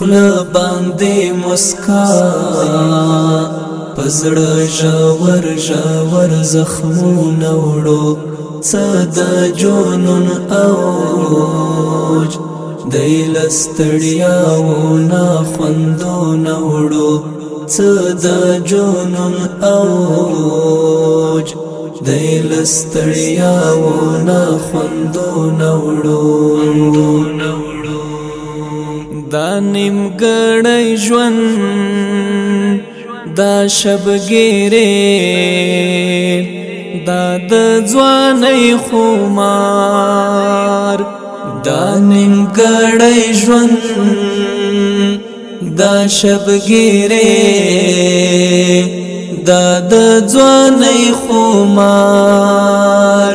خله باندې مسکا پزړه ژور ژور زخمونه وړو صدا جونن اوج دیل ستړیا و نا خوندونه وړو صدا جونن اوج دیل ستړیا و نا خوندونه وړو دا نیمګړی ژوند دا شبګیره دا د ځواني خمار دا نیمګړی ژوند دا شبګیره دا د ځواني خمار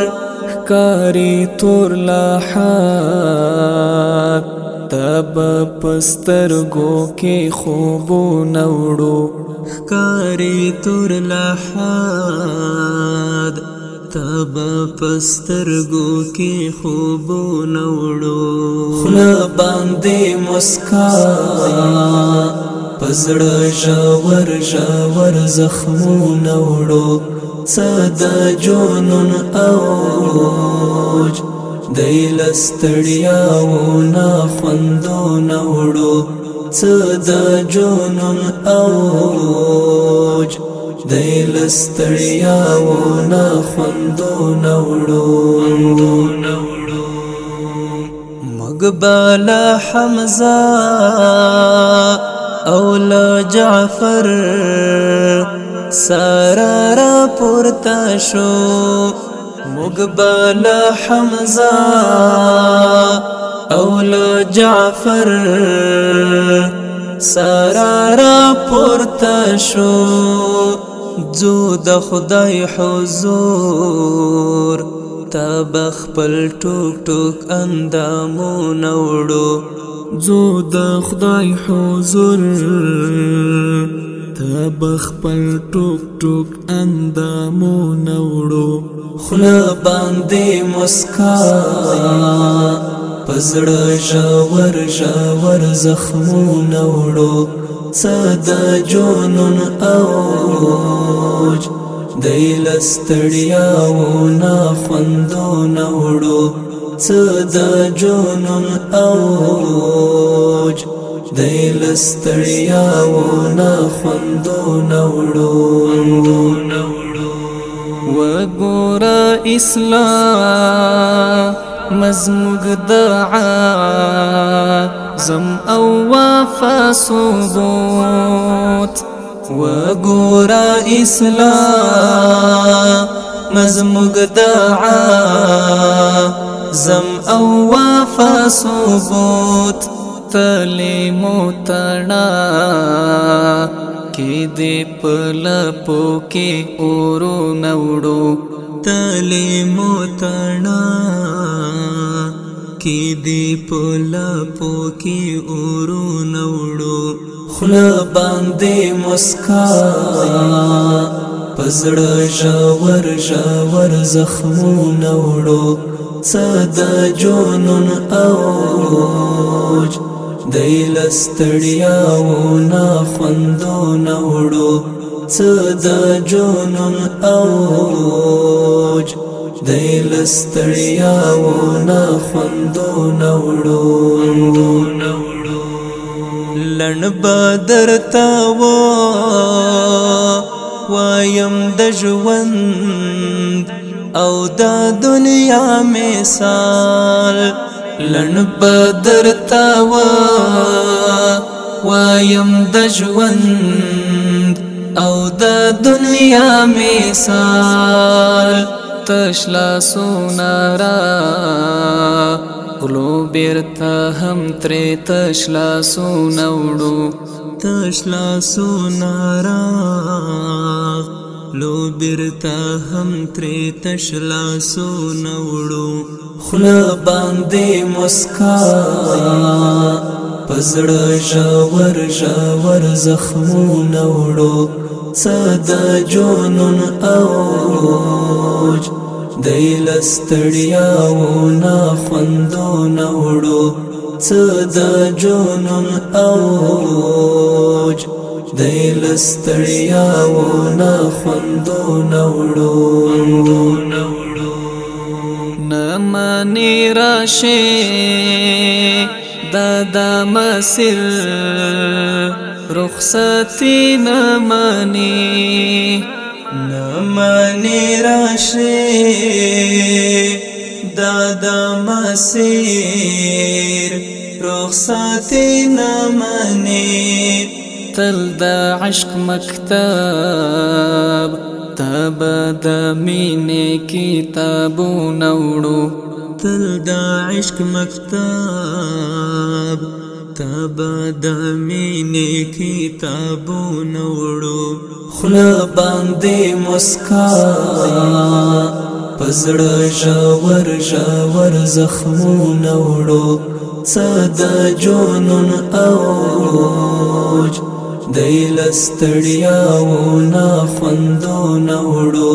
کاری تور لاحات تب پستر گو کې خوب نوړو خکاری تور لحد تب پستر گو کې خوب نوړو خلا باندې مسکا پزړ ژور ژور زخمو نوړو صدا جونن اوج دای لستړیا و نا خوندو نوړو څه د جنون اوج دای لستړیا و نا خوندو نوړو مقبل حمزه او لا جعفر سارا را پورته شو مقبل حمزه او له جعفر سره را پورته شو ځو د خدای حضور تب خپل ټوک ټوک اندامونه وړو ځو د خدای حضور ته بخپل ټوک ټوک اندامو نوړو خله باندې مسکا پزړه ژور ژور زخمو نوړو صدا جونن اوج دیلستړیا و نا خوندو نوړو صدا جونن اوج دی لستړیا و نه خوندو نوړو و ګور اسلام مزمغ دعا زم او وفا ثبوت وګور اسلام مزمغ دعا زم او وفا ثبوت تلی موتنا کې دې پل پو کې اورو نوړو تلی موتنا کې دې پل پو کې اورو نوړو خل باندې مسکا پزړ ژور ژور زخمو نوړو صدا جونن اوج دیل استړیاو نا خوندو نوړو صدا جنون اوج دیل استړیاو نا خوندو نوړو لن بدر تا و وایم د ژوند او د دنیا مثال لن بدر تاوا وایم د ژوند او د دنیا مثال تشلا سونارا غلو بیرتا هم تری تشلا سونوڑو تشلا سونارا لو بیرتا هم تری تشلا سونوڑو خله باندې مسکا پزړه ژور ژور زخمونه وړو صدا جونن اوج دیلستړیا و نا خوندونه وړو صدا جونن اوج دیلستړیا و نا خوندونه وړو منی راشی دادا مسیر رخصتی نمانی نمانی راشی دادا مسیر رخصتی نمانی تل دا عشق مکتب تب د مینې کتابونه وړو تل د عشق مکتب تب د مینې کتابونه وړو خله باندې مسکا پزړ ژور ژور زخمونه وړو صدا جنون اوج دیل استړیا و نا خوندو نوړو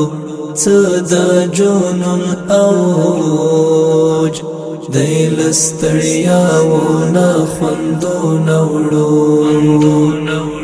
څه د جنون اوج دیل استړیا و نا خوندو نوړو